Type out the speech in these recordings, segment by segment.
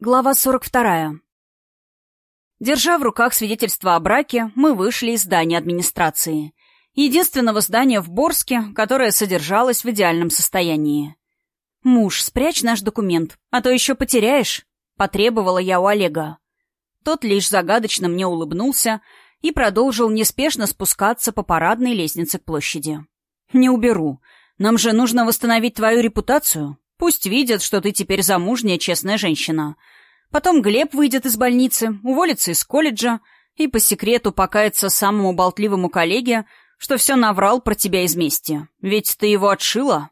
Глава 42. Держа в руках свидетельство о браке, мы вышли из здания администрации. Единственного здания в Борске, которое содержалось в идеальном состоянии. «Муж, спрячь наш документ, а то еще потеряешь», — потребовала я у Олега. Тот лишь загадочно мне улыбнулся и продолжил неспешно спускаться по парадной лестнице к площади. «Не уберу. Нам же нужно восстановить твою репутацию. Пусть видят, что ты теперь замужняя, честная женщина. Потом Глеб выйдет из больницы, уволится из колледжа и по секрету покается самому болтливому коллеге, что все наврал про тебя из мести. Ведь ты его отшила?»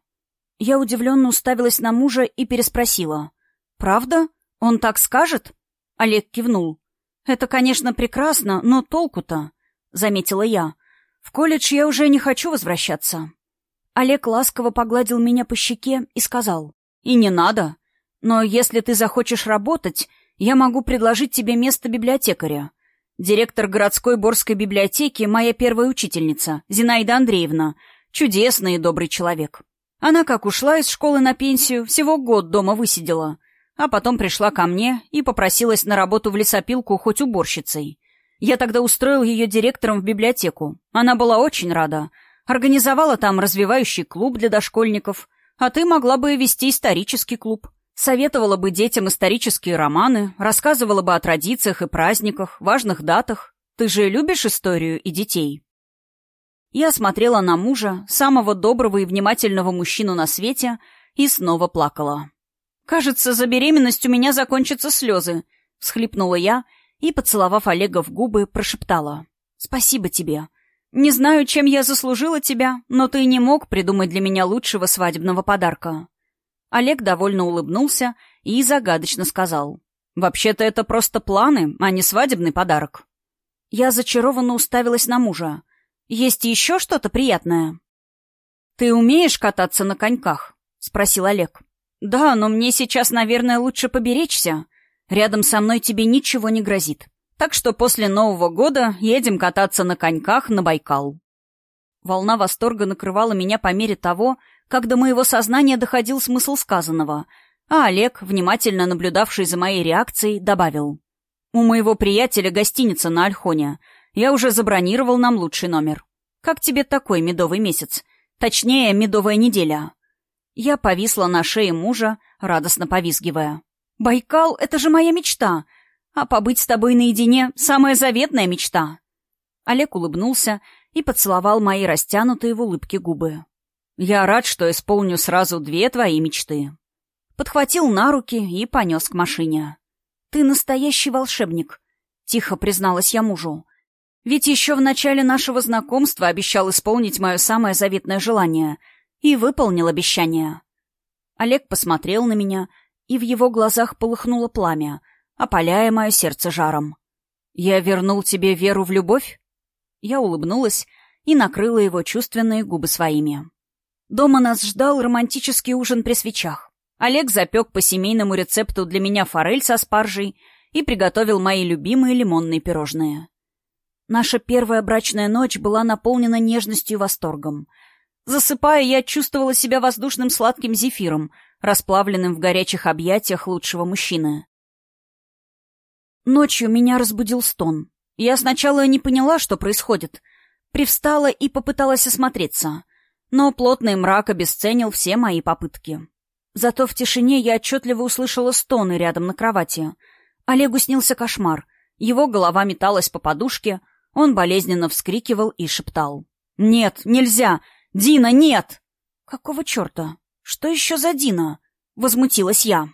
Я удивленно уставилась на мужа и переспросила. «Правда? Он так скажет?» Олег кивнул. «Это, конечно, прекрасно, но толку-то?» — заметила я. «В колледж я уже не хочу возвращаться». Олег ласково погладил меня по щеке и сказал. И не надо. Но если ты захочешь работать, я могу предложить тебе место библиотекаря. Директор городской Борской библиотеки — моя первая учительница, Зинаида Андреевна. Чудесный и добрый человек. Она, как ушла из школы на пенсию, всего год дома высидела. А потом пришла ко мне и попросилась на работу в лесопилку хоть уборщицей. Я тогда устроил ее директором в библиотеку. Она была очень рада. Организовала там развивающий клуб для дошкольников — а ты могла бы вести исторический клуб. Советовала бы детям исторические романы, рассказывала бы о традициях и праздниках, важных датах. Ты же любишь историю и детей?» Я смотрела на мужа, самого доброго и внимательного мужчину на свете, и снова плакала. «Кажется, за беременность у меня закончатся слезы», — всхлипнула я и, поцеловав Олега в губы, прошептала. «Спасибо тебе. Не знаю, чем я заслужила тебя, но ты не мог придумать для меня лучшего свадебного подарка». Олег довольно улыбнулся и загадочно сказал. «Вообще-то это просто планы, а не свадебный подарок». Я зачарованно уставилась на мужа. «Есть еще что-то приятное?» «Ты умеешь кататься на коньках?» — спросил Олег. «Да, но мне сейчас, наверное, лучше поберечься. Рядом со мной тебе ничего не грозит. Так что после Нового года едем кататься на коньках на Байкал. Волна восторга накрывала меня по мере того, как до моего сознания доходил смысл сказанного, а Олег, внимательно наблюдавший за моей реакцией, добавил. «У моего приятеля гостиница на Альхоне. Я уже забронировал нам лучший номер. Как тебе такой медовый месяц? Точнее, медовая неделя?» Я повисла на шее мужа, радостно повизгивая. «Байкал — это же моя мечта! А побыть с тобой наедине — самая заветная мечта. Олег улыбнулся и поцеловал мои растянутые в улыбке губы. «Я рад, что исполню сразу две твои мечты». Подхватил на руки и понес к машине. «Ты настоящий волшебник», — тихо призналась я мужу. «Ведь еще в начале нашего знакомства обещал исполнить мое самое заветное желание. И выполнил обещание». Олег посмотрел на меня, и в его глазах полыхнуло пламя — опаляя мое сердце жаром. «Я вернул тебе веру в любовь?» Я улыбнулась и накрыла его чувственные губы своими. Дома нас ждал романтический ужин при свечах. Олег запек по семейному рецепту для меня форель со спаржей и приготовил мои любимые лимонные пирожные. Наша первая брачная ночь была наполнена нежностью и восторгом. Засыпая, я чувствовала себя воздушным сладким зефиром, расплавленным в горячих объятиях лучшего мужчины. Ночью меня разбудил стон. Я сначала не поняла, что происходит. Привстала и попыталась осмотреться. Но плотный мрак обесценил все мои попытки. Зато в тишине я отчетливо услышала стоны рядом на кровати. Олегу снился кошмар. Его голова металась по подушке, он болезненно вскрикивал и шептал. «Нет, нельзя! Дина, нет!» «Какого черта? Что еще за Дина?» — возмутилась я.